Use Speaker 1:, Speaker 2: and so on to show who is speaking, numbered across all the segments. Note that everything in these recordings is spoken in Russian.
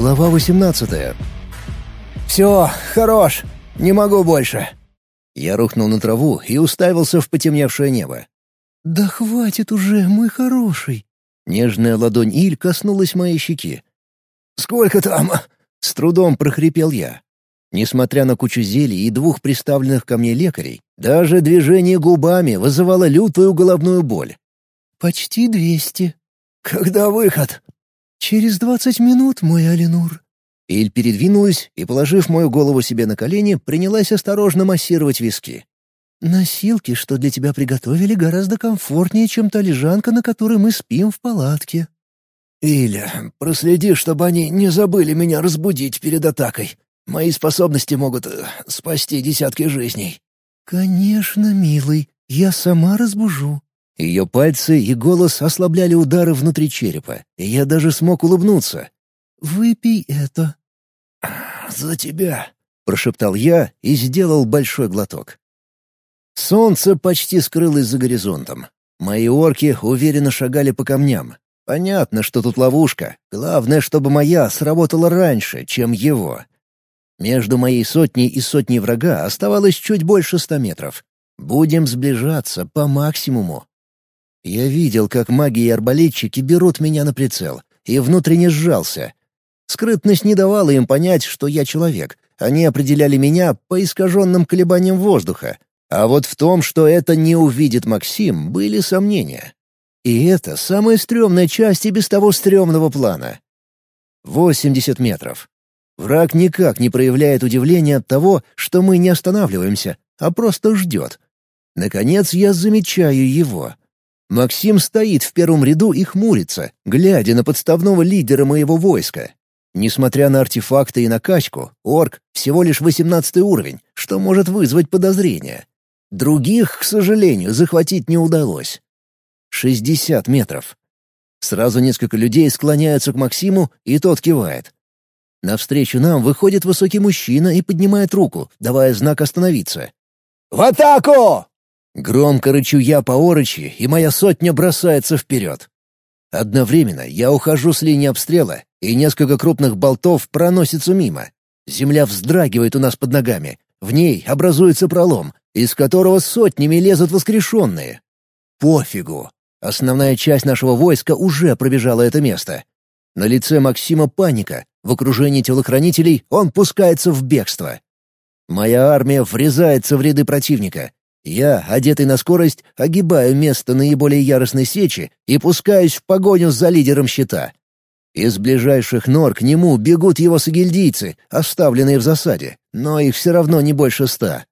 Speaker 1: Глава 18 «Все, хорош! Не могу больше!» Я рухнул на траву и уставился в потемневшее небо. «Да хватит уже, мой хороший!» Нежная ладонь Иль коснулась моей щеки. «Сколько там?» — с трудом прохрипел я. Несмотря на кучу зелий и двух приставленных ко мне лекарей, даже движение губами вызывало лютую головную боль. «Почти двести». «Когда выход?» «Через двадцать минут, мой Алинур». Иль передвинулась и, положив мою голову себе на колени, принялась осторожно массировать виски. «Носилки, что для тебя приготовили, гораздо комфортнее, чем та лежанка, на которой мы спим в палатке». «Иля, проследи, чтобы они не забыли меня разбудить перед атакой. Мои способности могут э, спасти десятки жизней». «Конечно, милый, я сама разбужу». Ее пальцы и голос ослабляли удары внутри черепа, и я даже смог улыбнуться. «Выпей это». «За тебя», — прошептал я и сделал большой глоток. Солнце почти скрылось за горизонтом. Мои орки уверенно шагали по камням. Понятно, что тут ловушка. Главное, чтобы моя сработала раньше, чем его. Между моей сотней и сотней врага оставалось чуть больше ста метров. Будем сближаться по максимуму. Я видел, как маги и арбалетчики берут меня на прицел, и внутренне сжался. Скрытность не давала им понять, что я человек. Они определяли меня по искаженным колебаниям воздуха. А вот в том, что это не увидит Максим, были сомнения. И это самая стрёмная часть и без того стрёмного плана. 80 метров. Враг никак не проявляет удивления от того, что мы не останавливаемся, а просто ждет. Наконец я замечаю его. Максим стоит в первом ряду и хмурится, глядя на подставного лидера моего войска. Несмотря на артефакты и накачку, орк — всего лишь восемнадцатый уровень, что может вызвать подозрения. Других, к сожалению, захватить не удалось. Шестьдесят метров. Сразу несколько людей склоняются к Максиму, и тот кивает. Навстречу нам выходит высокий мужчина и поднимает руку, давая знак остановиться. «В атаку!» Громко рычу я по орочи, и моя сотня бросается вперед. Одновременно я ухожу с линии обстрела, и несколько крупных болтов проносятся мимо. Земля вздрагивает у нас под ногами. В ней образуется пролом, из которого сотнями лезут воскрешенные. Пофигу. Основная часть нашего войска уже пробежала это место. На лице Максима паника, в окружении телохранителей он пускается в бегство. Моя армия врезается в ряды противника. Я, одетый на скорость, огибаю место наиболее яростной сечи и пускаюсь в погоню за лидером щита. Из ближайших нор к нему бегут его сагильдийцы, оставленные в засаде, но их все равно не больше ста.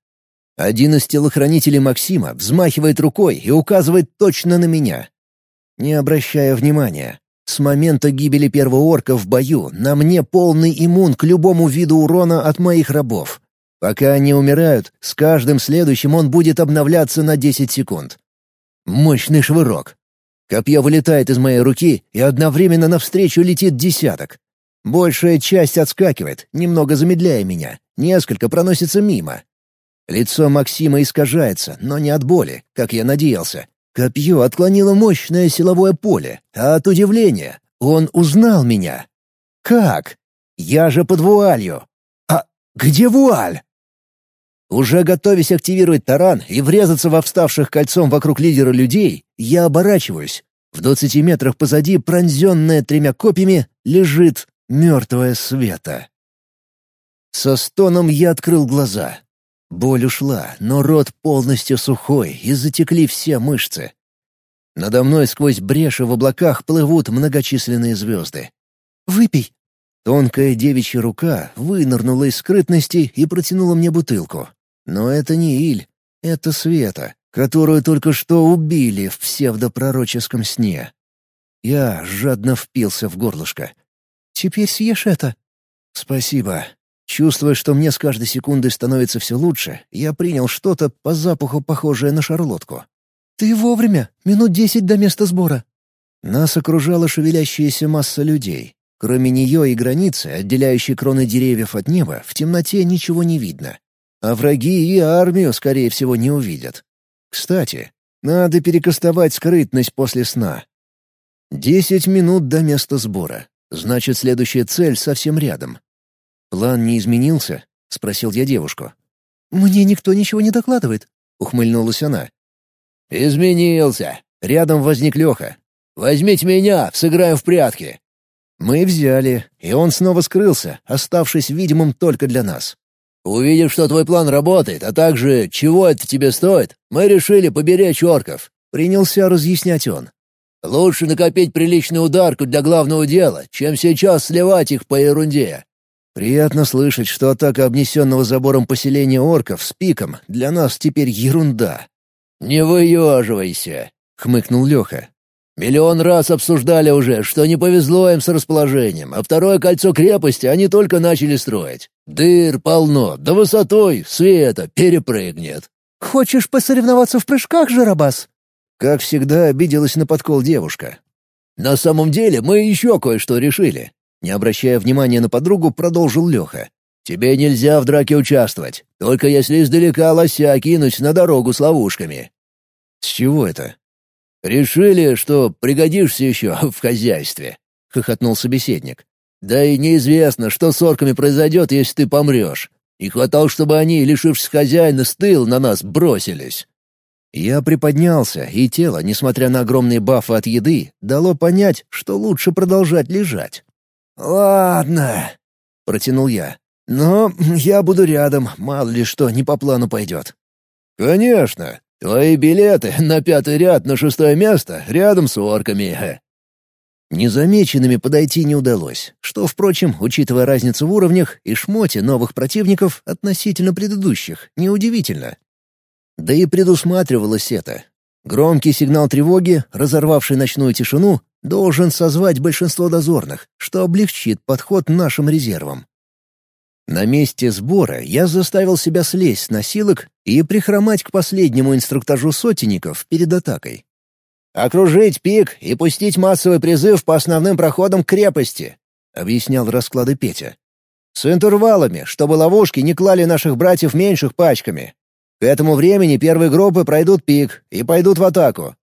Speaker 1: Один из телохранителей Максима взмахивает рукой и указывает точно на меня. Не обращая внимания, с момента гибели первого орка в бою на мне полный иммун к любому виду урона от моих рабов. Пока они умирают, с каждым следующим он будет обновляться на 10 секунд. Мощный швырок. Копье вылетает из моей руки, и одновременно навстречу летит десяток. Большая часть отскакивает, немного замедляя меня. Несколько проносится мимо. Лицо Максима искажается, но не от боли, как я надеялся, Копье отклонило мощное силовое поле, а от удивления он узнал меня. «Как? Я же под вуалью! А где вуаль?» Уже готовясь активировать таран и врезаться во вставших кольцом вокруг лидера людей, я оборачиваюсь. В двадцати метрах позади, пронзенная тремя копьями, лежит мертвая света. Со стоном я открыл глаза. Боль ушла, но рот полностью сухой, и затекли все мышцы. Надо мной сквозь бреши в облаках плывут многочисленные звезды. «Выпей!» Тонкая девичья рука вынырнула из скрытности и протянула мне бутылку. Но это не Иль, это Света, которую только что убили в псевдопророческом сне. Я жадно впился в горлышко. «Теперь съешь это?» «Спасибо», Чувствуя, что мне с каждой секундой становится все лучше, я принял что-то по запаху похожее на шарлотку. «Ты вовремя! Минут десять до места сбора!» Нас окружала шевелящаяся масса людей. Кроме нее и границы, отделяющей кроны деревьев от неба, в темноте ничего не видно. А враги и армию, скорее всего, не увидят. Кстати, надо перекастовать скрытность после сна. Десять минут до места сбора. Значит, следующая цель совсем рядом. «План не изменился?» — спросил я девушку.
Speaker 2: «Мне никто ничего не докладывает», —
Speaker 1: ухмыльнулась она. «Изменился. Рядом возник Леха. Возьмите меня, сыграем в прятки». Мы взяли, и он снова скрылся, оставшись видимым только для нас. «Увидев, что твой план работает, а также чего это тебе стоит, мы решили поберечь орков», — принялся разъяснять он. «Лучше накопить приличную ударку для главного дела, чем сейчас сливать их по ерунде». Приятно слышать, что атака обнесенного забором поселения орков с пиком для нас теперь ерунда. «Не выеживайся», — хмыкнул Леха. Миллион раз обсуждали уже, что не повезло им с расположением, а второе кольцо крепости они только начали строить. Дыр полно, да высотой света перепрыгнет.
Speaker 2: «Хочешь посоревноваться в прыжках, Жарабас?»
Speaker 1: Как всегда, обиделась на подкол девушка. «На самом деле мы еще кое-что решили». Не обращая внимания на подругу, продолжил Леха. «Тебе нельзя в драке участвовать, только если издалека лося кинуть на дорогу с ловушками». «С чего это?» «Решили, что пригодишься еще в хозяйстве», — хохотнул собеседник. «Да и неизвестно, что с орками произойдет, если ты помрешь. Не хватало, чтобы они, лишившись хозяина, с тыл на нас бросились». Я приподнялся, и тело, несмотря на огромные бафы от еды, дало понять, что лучше продолжать лежать. «Ладно», — протянул я. «Но я буду рядом, мало ли что не по плану пойдет». «Конечно. Твои билеты на пятый ряд на шестое место рядом с орками». Незамеченными подойти не удалось, что, впрочем, учитывая разницу в уровнях и шмоте новых противников относительно предыдущих, неудивительно. Да и предусматривалось это. Громкий сигнал тревоги, разорвавший ночную тишину, должен созвать большинство дозорных, что облегчит подход нашим резервам. На месте сбора я заставил себя слезть с носилок и прихромать к последнему инструктажу сотенников перед атакой. «Окружить пик и пустить массовый призыв по основным проходам крепости», — объяснял расклады Петя. «С интервалами, чтобы ловушки не клали наших братьев меньших пачками. К этому времени первые группы пройдут пик и пойдут в атаку».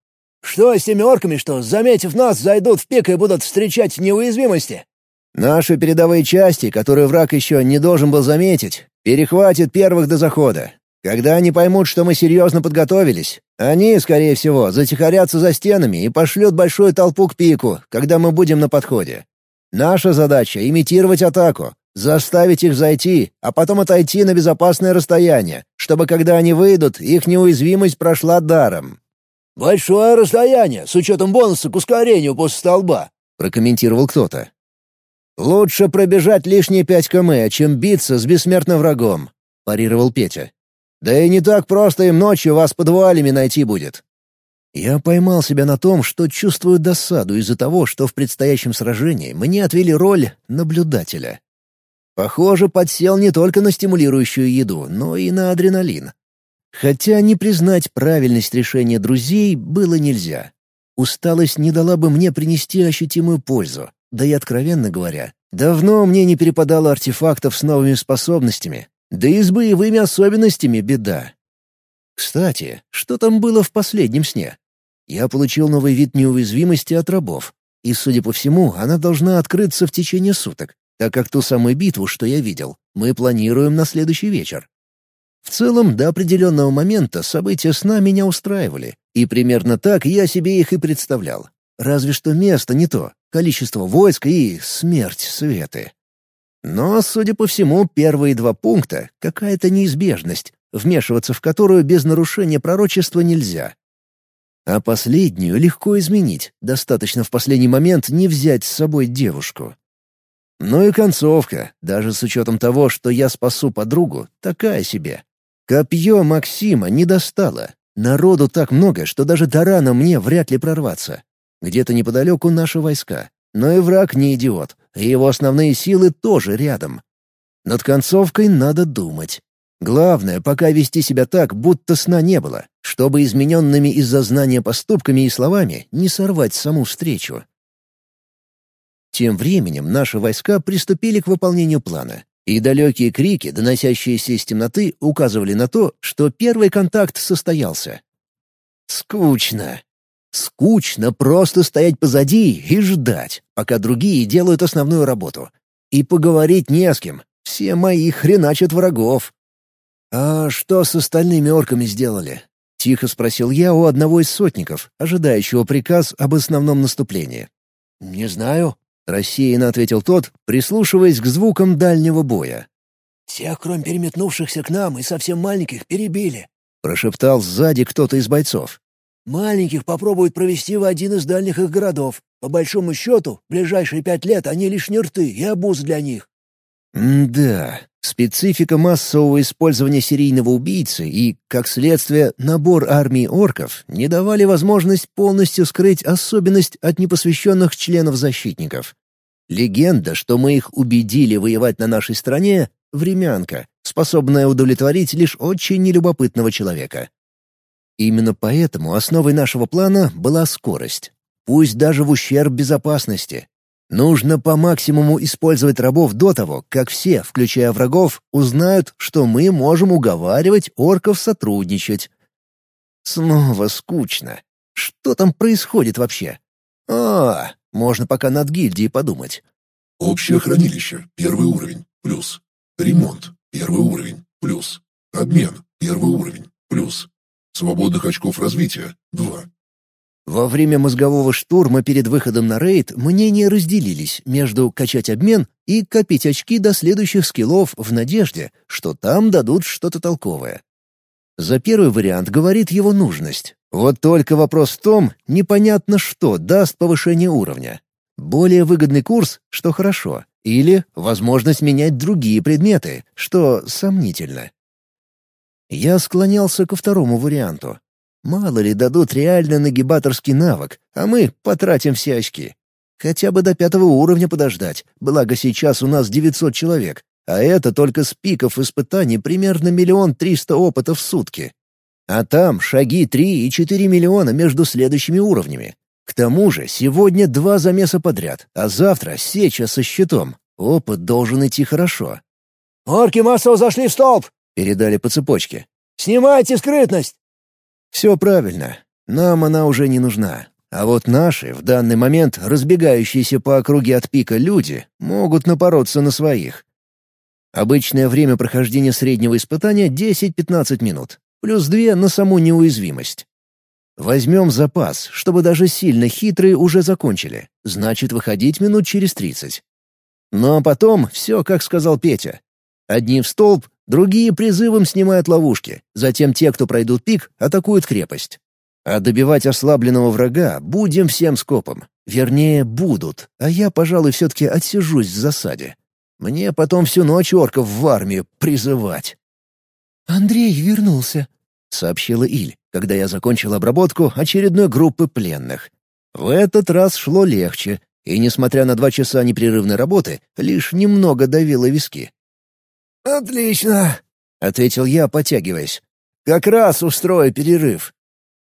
Speaker 1: «Что с семерками, что, заметив нас, зайдут в пик и будут встречать неуязвимости?» Наши передовые части, которые враг еще не должен был заметить, перехватят первых до захода. Когда они поймут, что мы серьезно подготовились, они, скорее всего, затихарятся за стенами и пошлют большую толпу к пику, когда мы будем на подходе. Наша задача — имитировать атаку, заставить их зайти, а потом отойти на безопасное расстояние, чтобы, когда они выйдут, их неуязвимость прошла даром. «Большое расстояние, с учетом бонуса к ускорению после столба», — прокомментировал кто-то. «Лучше пробежать лишние пять км, чем биться с бессмертным врагом», — парировал Петя. «Да и не так просто им ночью вас под вуалями найти будет». Я поймал себя на том, что чувствую досаду из-за того, что в предстоящем сражении мне отвели роль наблюдателя. Похоже, подсел не только на стимулирующую еду, но и на адреналин. Хотя не признать правильность решения друзей было нельзя. Усталость не дала бы мне принести ощутимую пользу, да и, откровенно говоря, давно мне не перепадало артефактов с новыми способностями, да и с боевыми особенностями беда. Кстати, что там было в последнем сне? Я получил новый вид неуязвимости от рабов, и, судя по всему, она должна открыться в течение суток, так как ту самую битву, что я видел, мы планируем на следующий вечер. В целом, до определенного момента события сна меня устраивали, и примерно так я себе их и представлял. Разве что место не то, количество войск и смерть Светы. Но, судя по всему, первые два пункта — какая-то неизбежность, вмешиваться в которую без нарушения пророчества нельзя. А последнюю легко изменить, достаточно в последний момент не взять с собой девушку. Ну и концовка, даже с учетом того, что я спасу подругу, такая себе. Копье Максима не достало. Народу так много, что даже до рана мне вряд ли прорваться. Где-то неподалеку наши войска. Но и враг не идиот, и его основные силы тоже рядом. Над концовкой надо думать. Главное, пока вести себя так, будто сна не было, чтобы измененными из-за знания поступками и словами не сорвать саму встречу. Тем временем наши войска приступили к выполнению плана, и далекие крики, доносящиеся из темноты, указывали на то, что первый контакт состоялся. Скучно. Скучно просто стоять позади и ждать, пока другие делают основную работу. И поговорить не с кем. Все мои хреначат врагов. «А что с остальными орками сделали?» — тихо спросил я у одного из сотников, ожидающего приказ об основном наступлении. «Не знаю», — рассеянно ответил тот, прислушиваясь к звукам дальнего боя.
Speaker 3: «Всех, кроме переметнувшихся к нам и совсем маленьких, перебили», —
Speaker 1: прошептал сзади кто-то из бойцов.
Speaker 3: «Маленьких попробуют провести в один из дальних их городов. По большому счету, в ближайшие пять лет они лишь рты и обуз для них».
Speaker 1: «Да, специфика массового использования серийного убийцы и, как следствие, набор армии орков не давали возможность полностью скрыть особенность от непосвященных членов защитников. Легенда, что мы их убедили воевать на нашей стороне, времянка, способная удовлетворить лишь очень нелюбопытного человека. Именно поэтому основой нашего плана была скорость. Пусть даже в ущерб безопасности. Нужно по максимуму использовать рабов до того, как все, включая врагов, узнают, что мы можем уговаривать орков сотрудничать. Снова скучно. Что там происходит вообще? А, можно пока над гильдией подумать.
Speaker 4: Общее хранилище, первый уровень, плюс. Ремонт. Первый уровень. Плюс. Обмен. Первый уровень. Плюс. Свободных очков развития. Два.
Speaker 1: Во время мозгового штурма перед выходом на рейд мнения разделились между качать обмен и копить очки до следующих скиллов в надежде, что там дадут что-то толковое. За первый вариант говорит его нужность. Вот только вопрос в том, непонятно что даст повышение уровня. Более выгодный курс, что хорошо, или возможность менять другие предметы, что сомнительно. Я склонялся ко второму варианту. Мало ли дадут реально нагибаторский навык, а мы потратим все очки. Хотя бы до пятого уровня подождать, благо сейчас у нас 900 человек, а это только с пиков испытаний примерно миллион триста опытов в сутки. А там шаги три и четыре миллиона между следующими уровнями. К тому же сегодня два замеса подряд, а завтра сеча со щитом. Опыт должен идти хорошо.
Speaker 3: «Орки массово зашли в столб!»
Speaker 1: — передали по цепочке.
Speaker 3: «Снимайте скрытность!»
Speaker 1: «Все правильно. Нам она уже не нужна. А вот наши, в данный момент разбегающиеся по округе от пика люди, могут напороться на своих. Обычное время прохождения среднего испытания — 10-15 минут, плюс две на саму неуязвимость. Возьмем запас, чтобы даже сильно хитрые уже закончили. Значит, выходить минут через тридцать. Ну а потом все, как сказал Петя. Одни в столб, другие призывом снимают ловушки. Затем те, кто пройдут пик, атакуют крепость. А добивать ослабленного врага будем всем скопом. Вернее, будут, а я, пожалуй, все-таки отсижусь в засаде. Мне потом всю ночь орков в армию призывать.
Speaker 2: «Андрей вернулся», —
Speaker 1: сообщила Иль, когда я закончил обработку очередной группы пленных. В этот раз шло легче, и, несмотря на два часа непрерывной работы, лишь немного давило виски.
Speaker 3: «Отлично», — ответил я, потягиваясь.
Speaker 1: «Как раз устрою перерыв».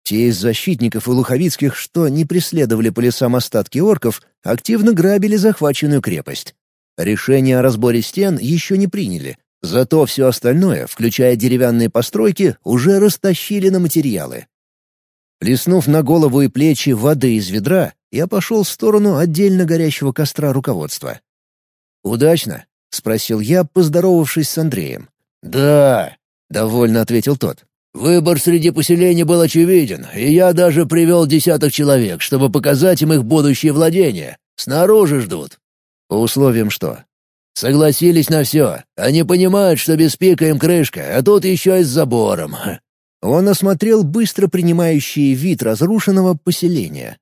Speaker 1: Те из защитников и луховицких, что не преследовали по лесам остатки орков, активно грабили захваченную крепость. Решение о разборе стен еще не приняли, Зато все остальное, включая деревянные постройки, уже растащили на материалы. Плеснув на голову и плечи воды из ведра, я пошел в сторону отдельно горящего костра руководства. «Удачно?» — спросил я, поздоровавшись с Андреем.
Speaker 3: «Да», —
Speaker 1: довольно ответил тот.
Speaker 3: «Выбор среди поселений был очевиден, и я даже привел десяток человек, чтобы показать им их будущее владения. Снаружи ждут».
Speaker 1: «По условиям что?»
Speaker 3: Согласились на все. Они понимают, что без пика им крышка, а тут еще и с забором.
Speaker 1: Он осмотрел быстро принимающий вид разрушенного поселения.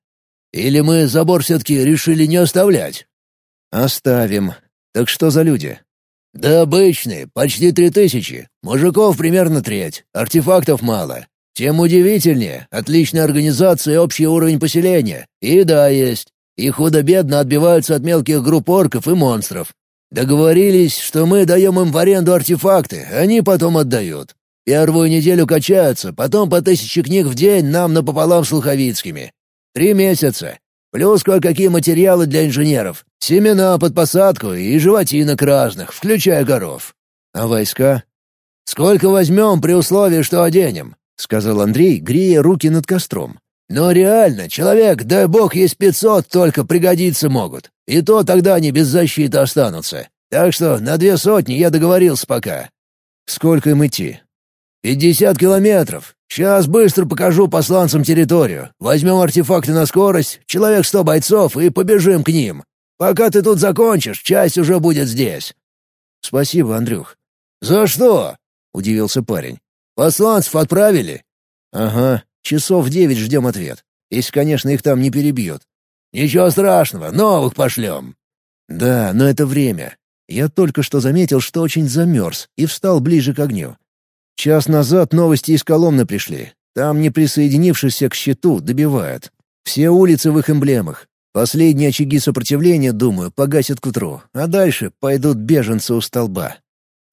Speaker 3: Или мы забор все-таки решили не оставлять?
Speaker 1: Оставим. Так что за люди?
Speaker 3: Да обычные, почти три тысячи. Мужиков примерно треть. Артефактов мало. Тем удивительнее. Отличная организация и общий уровень поселения. И да, есть. И худо-бедно отбиваются от мелких групп орков и монстров. Договорились, что мы даем им в аренду артефакты, они потом отдают. Первую неделю качаются, потом по тысяче книг в день нам напополам с Луховицкими. Три месяца. Плюс кое-какие материалы для инженеров. Семена под посадку и животинок разных, включая горов.
Speaker 1: А войска?
Speaker 3: Сколько возьмем при условии, что оденем?
Speaker 1: — сказал Андрей, грея руки над костром.
Speaker 3: Но реально, человек, дай бог, есть пятьсот, только пригодиться могут. И то тогда они без защиты останутся. Так что на две сотни я договорился пока.
Speaker 1: Сколько им идти?
Speaker 3: Пятьдесят километров. Сейчас быстро покажу посланцам территорию. Возьмем артефакты на скорость, человек сто бойцов и побежим к ним. Пока ты тут закончишь, часть уже будет здесь.
Speaker 1: Спасибо, Андрюх.
Speaker 3: За что?
Speaker 1: — удивился парень.
Speaker 3: «Посланцев отправили?»
Speaker 1: «Ага, часов девять ждем ответ. Если, конечно, их там не перебьют».
Speaker 3: «Ничего страшного, новых пошлем».
Speaker 1: «Да, но это время. Я только что заметил, что очень замерз, и встал ближе к огню. Час назад новости из Коломны пришли. Там не присоединившихся к щиту добивают. Все улицы в их эмблемах. Последние очаги сопротивления, думаю, погасят к утру, а дальше пойдут беженцы у столба.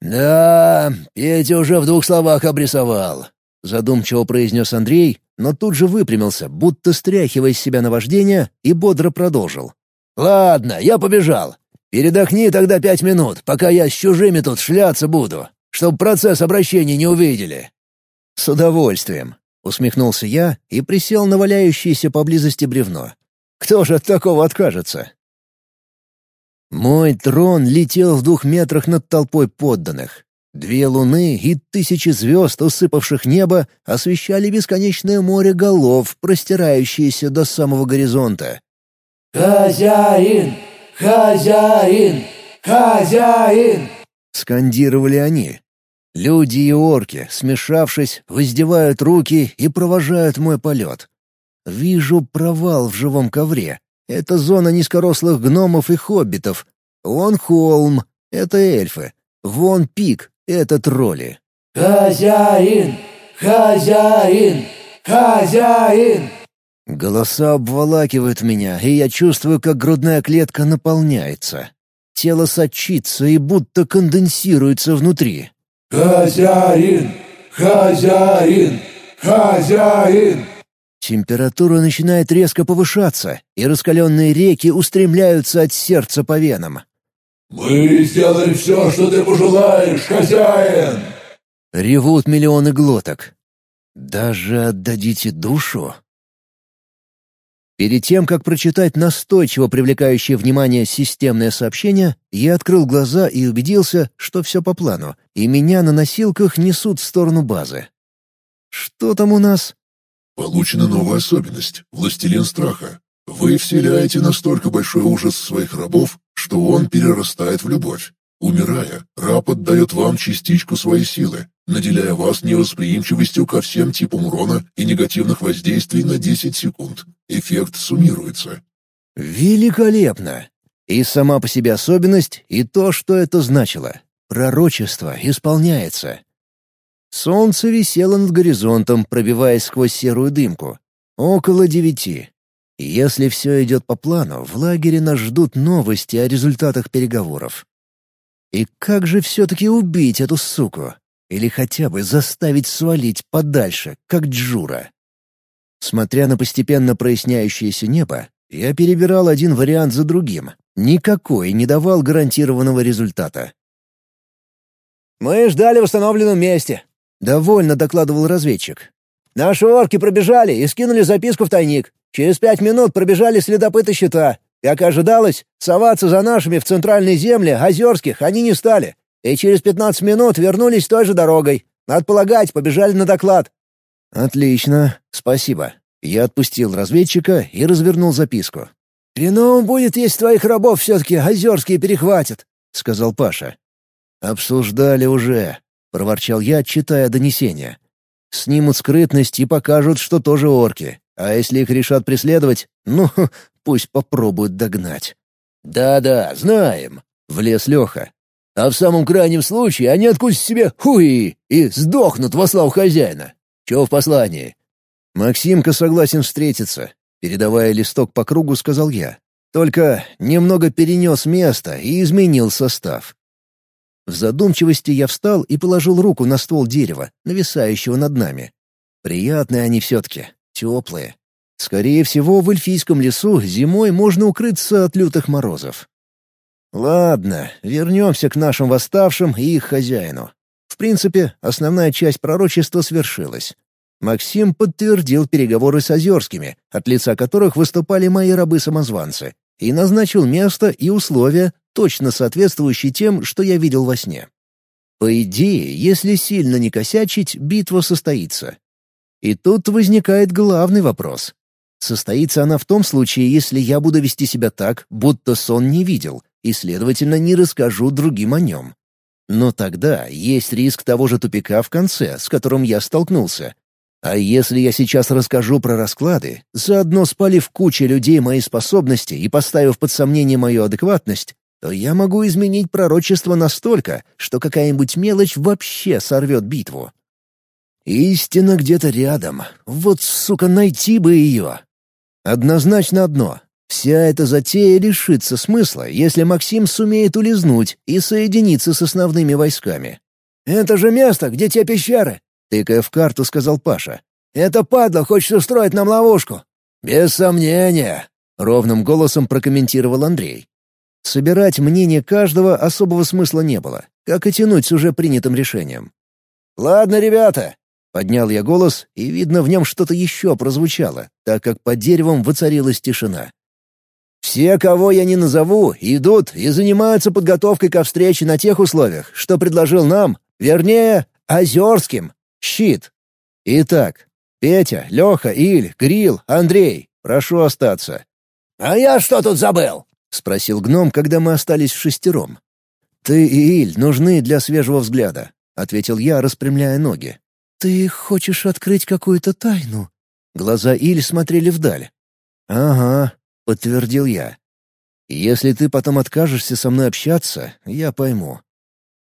Speaker 3: «Да, Петя уже в двух словах обрисовал», — задумчиво произнес Андрей, но тут же выпрямился, будто стряхивая из себя наваждение, и бодро продолжил. «Ладно, я побежал. Передохни тогда пять минут, пока я с чужими тут шляться буду, чтобы процесс обращения не увидели».
Speaker 1: «С удовольствием», — усмехнулся я и присел на валяющееся поблизости бревно. «Кто же от такого откажется?» Мой трон летел в двух метрах над толпой подданных. Две луны и тысячи звезд, усыпавших небо, освещали бесконечное море голов, простирающееся до самого горизонта.
Speaker 3: «Хозяин! Хозяин! Хозяин!»
Speaker 1: — скандировали они. Люди и орки, смешавшись, воздевают руки и провожают мой полет. Вижу провал в живом ковре, это зона низкорослых гномов и хоббитов. Вон холм — это эльфы. Вон пик — это тролли.
Speaker 3: «Хозяин! Хозяин! Хозяин!»
Speaker 1: Голоса обволакивают меня, и я чувствую, как грудная клетка наполняется. Тело сочится и будто конденсируется внутри.
Speaker 3: «Хозяин! Хозяин! Хозяин!»
Speaker 1: Температура начинает резко повышаться, и раскаленные реки устремляются от сердца по венам.
Speaker 3: «Мы сделали все, что ты пожелаешь, хозяин!»
Speaker 1: Ревут миллионы глоток. «Даже отдадите душу?» Перед тем, как прочитать настойчиво привлекающее внимание системное сообщение, я открыл глаза и убедился, что все по плану, и меня на носилках несут в сторону базы. «Что там у нас?»
Speaker 4: Получена новая особенность — властелин страха. Вы вселяете настолько большой ужас своих рабов, что он перерастает в любовь. Умирая, раб отдает вам частичку своей силы, наделяя вас невосприимчивостью ко всем типам урона и негативных воздействий на 10 секунд. Эффект суммируется.
Speaker 1: Великолепно! И сама по себе особенность, и то, что это значило. Пророчество исполняется. Солнце висело над горизонтом, пробиваясь сквозь серую дымку. Около девяти. Если все идет по плану, в лагере нас ждут новости о результатах переговоров. И как же все-таки убить эту суку? Или хотя бы заставить свалить подальше, как Джура? Смотря на постепенно проясняющееся небо, я перебирал один вариант за другим. Никакой не давал гарантированного результата.
Speaker 3: «Мы ждали в установленном месте»,
Speaker 1: Довольно докладывал разведчик.
Speaker 3: «Наши орки пробежали и скинули записку в тайник. Через пять минут пробежали следопыты щита. Как ожидалось, соваться за нашими в центральной земле, озерских, они не стали. И через пятнадцать минут вернулись той же дорогой. Надо полагать, побежали на доклад».
Speaker 1: «Отлично, спасибо». Я отпустил разведчика и развернул записку.
Speaker 3: «Хреново будет, если твоих рабов все-таки озерские перехватят», — сказал Паша.
Speaker 1: «Обсуждали уже. — проворчал я, читая донесение. «Снимут скрытность и покажут, что тоже орки. А если их решат преследовать, ну, пусть попробуют догнать».
Speaker 3: «Да-да, знаем», — влез Леха. «А в самом крайнем случае они откусят себе хуи и сдохнут во славу хозяина. Чего в послании?»
Speaker 1: «Максимка согласен встретиться», — передавая листок по кругу, сказал я. «Только немного перенес место и изменил состав. В задумчивости я встал и положил руку на ствол дерева, нависающего над нами. Приятные они все-таки, теплые. Скорее всего, в эльфийском лесу зимой можно укрыться от лютых морозов. Ладно, вернемся к нашим восставшим и их хозяину. В принципе, основная часть пророчества свершилась. Максим подтвердил переговоры с Озерскими, от лица которых выступали мои рабы-самозванцы, и назначил место и условия, точно соответствующие тем, что я видел во сне. По идее, если сильно не косячить, битва состоится. И тут возникает главный вопрос. Состоится она в том случае, если я буду вести себя так, будто сон не видел, и, следовательно, не расскажу другим о нем. Но тогда есть риск того же тупика в конце, с которым я столкнулся. А если я сейчас расскажу про расклады, заодно спалив куче людей мои способности и поставив под сомнение мою адекватность, то я могу изменить пророчество настолько, что какая-нибудь мелочь вообще сорвет битву. Истина где-то рядом. Вот, сука, найти бы ее. Однозначно одно. Вся эта затея лишится смысла, если Максим сумеет улизнуть и соединиться с основными войсками. «Это же место, где те пещеры!» — тыкая в карту, сказал Паша. «Это падла хочет устроить нам ловушку!» «Без сомнения!» — ровным голосом прокомментировал Андрей. Собирать мнение каждого особого смысла не было, как и тянуть с уже принятым решением. «Ладно, ребята!» — поднял я голос, и, видно, в нем что-то еще прозвучало, так как под деревом воцарилась тишина. Все, кого я не назову, идут и занимаются подготовкой ко встрече на тех условиях, что предложил нам, вернее, Озерским, щит. Итак, Петя, Леха, Иль, Грил, Андрей, прошу остаться. «А я что тут забыл?» — спросил гном, когда мы остались в шестером. «Ты и Иль нужны для свежего взгляда», — ответил я, распрямляя ноги.
Speaker 2: «Ты хочешь открыть какую-то тайну?»
Speaker 1: Глаза Иль смотрели вдаль. «Ага, — подтвердил я. «Если ты потом откажешься со мной общаться, я пойму».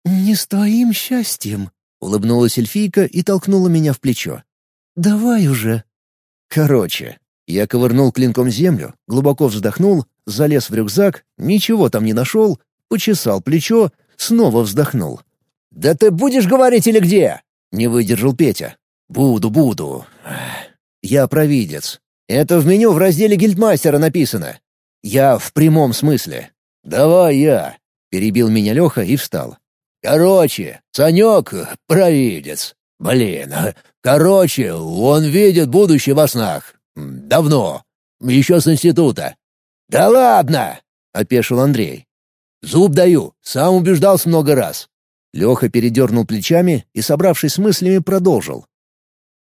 Speaker 2: «Не с твоим счастьем», —
Speaker 1: улыбнулась эльфийка и толкнула меня в плечо.
Speaker 2: «Давай уже».
Speaker 1: Короче, я ковырнул клинком землю, глубоко вздохнул, залез в рюкзак, ничего там не нашел, почесал плечо, снова вздохнул. «Да ты будешь говорить или где?» — не выдержал Петя. «Буду, буду. Я провидец. Это в меню в разделе гильдмастера написано. Я в прямом смысле. Давай я. Перебил меня Леха и встал. Короче, Санек — провидец. Блин, короче, он видит будущее во снах. Давно. Еще с института. Да ладно! — опешил Андрей. «Зуб даю, сам убеждался много раз». Леха передернул плечами и, собравшись с мыслями, продолжил.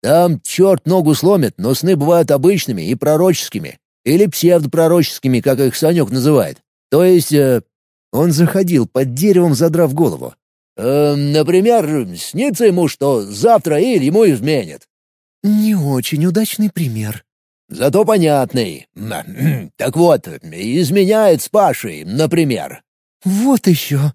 Speaker 1: Там черт ногу сломит, но сны бывают обычными и пророческими. Или псевдопророческими, как их Санек называет. То есть... Э, он заходил под деревом, задрав голову. Э, например, снится ему, что завтра Иль ему изменит.
Speaker 2: «Не очень удачный пример».
Speaker 1: «Зато понятный. Так вот, изменяет с Пашей, например».
Speaker 2: «Вот еще»,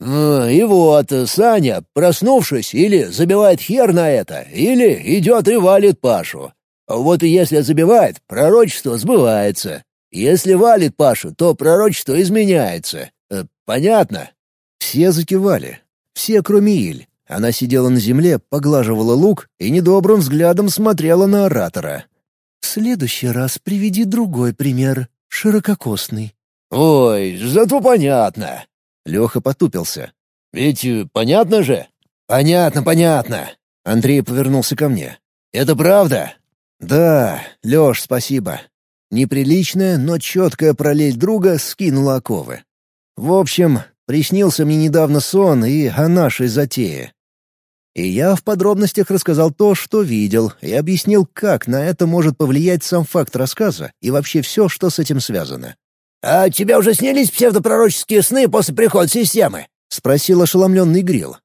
Speaker 1: Э, и вот, Саня, проснувшись, или забивает хер на это, или идет и валит Пашу. Вот если забивает, пророчество сбывается. Если валит Пашу, то пророчество изменяется. Э, понятно? Все закивали. Все, кроме Иль. Она сидела на земле, поглаживала лук и недобрым взглядом смотрела на оратора.
Speaker 2: «В следующий раз приведи другой пример, ширококосный».
Speaker 1: «Ой, зато понятно. Леха потупился. «Ведь э, понятно же?» «Понятно, понятно». Андрей повернулся ко мне. «Это правда?» «Да, Леш, спасибо». Неприличная, но четкая пролель друга скинула оковы. В общем, приснился мне недавно сон и о нашей затее. И я в подробностях рассказал то, что видел, и объяснил, как на это может повлиять сам факт рассказа и вообще все, что с этим связано. «А тебе уже снились псевдопророческие сны после прихода системы?» — спросил ошеломленный Грил.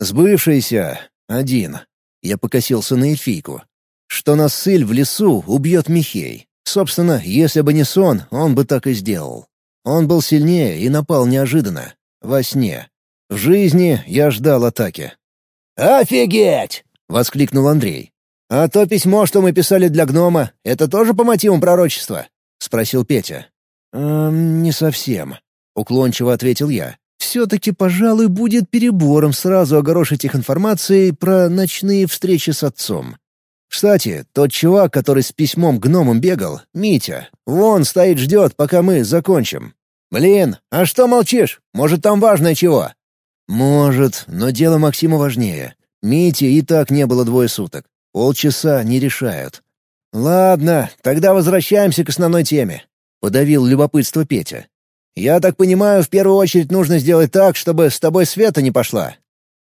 Speaker 1: «Сбывшийся. Один». Я покосился на эльфийку. «Что нас сыль в лесу убьет Михей. Собственно, если бы не сон, он бы так и сделал. Он был сильнее и напал неожиданно. Во сне. В жизни я ждал атаки». «Офигеть!» — воскликнул Андрей. «А то письмо, что мы писали для гнома, это тоже по мотивам пророчества?» — спросил Петя. «Эм, не совсем», — уклончиво ответил я. «Все-таки, пожалуй, будет перебором сразу огорошить их информацией про ночные встречи с отцом. Кстати, тот чувак, который с письмом гномом бегал, Митя, вон стоит ждет, пока мы закончим. Блин, а что молчишь? Может, там важное чего?» «Может, но дело Максима важнее. Мите и так не было двое суток. Полчаса не решают. «Ладно, тогда возвращаемся к основной теме», — подавил любопытство Петя. «Я так понимаю, в первую очередь нужно сделать так, чтобы с тобой Света не пошла.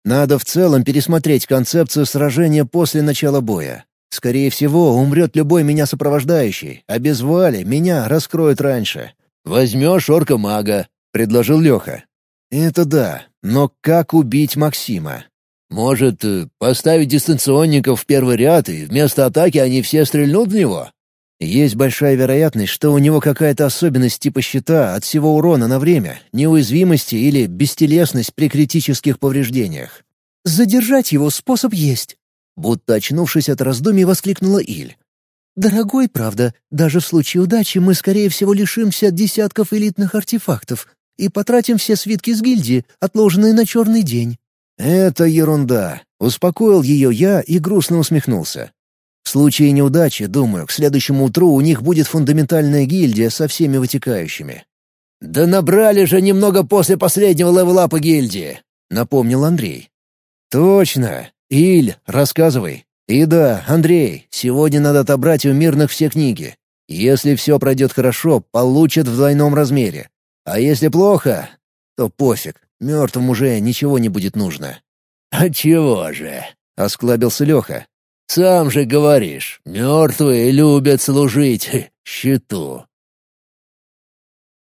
Speaker 1: Надо в целом пересмотреть концепцию сражения после начала боя. Скорее всего, умрет любой меня сопровождающий, а без Вали меня раскроют раньше.
Speaker 3: «Возьмешь орка-мага», — предложил Леха.
Speaker 1: «Это да, но как убить Максима?»
Speaker 3: «Может, э, поставить дистанционников в первый ряд, и вместо атаки они все стрельнут в него?»
Speaker 1: Есть большая вероятность, что у него какая-то особенность типа щита от всего урона на время, неуязвимости или бестелесность при критических повреждениях. «Задержать его способ есть», — будто очнувшись от раздумий, воскликнула Иль. «Дорогой, правда, даже в случае удачи мы, скорее всего, лишимся десятков элитных артефактов и потратим все свитки с гильдии, отложенные на черный день». «Это ерунда», — успокоил ее я и грустно усмехнулся. В случае неудачи, думаю, к следующему утру у них будет фундаментальная гильдия со всеми вытекающими.
Speaker 3: «Да набрали же немного после последнего левелапа гильдии», — напомнил Андрей.
Speaker 1: «Точно. Иль, рассказывай. И да, Андрей, сегодня надо отобрать у мирных все книги. Если все пройдет хорошо, получат в двойном размере. А если плохо, то пофиг, мертвым уже ничего не будет нужно».
Speaker 3: «А чего же?» — осклабился Леха. «Сам же говоришь, мертвые любят служить щиту».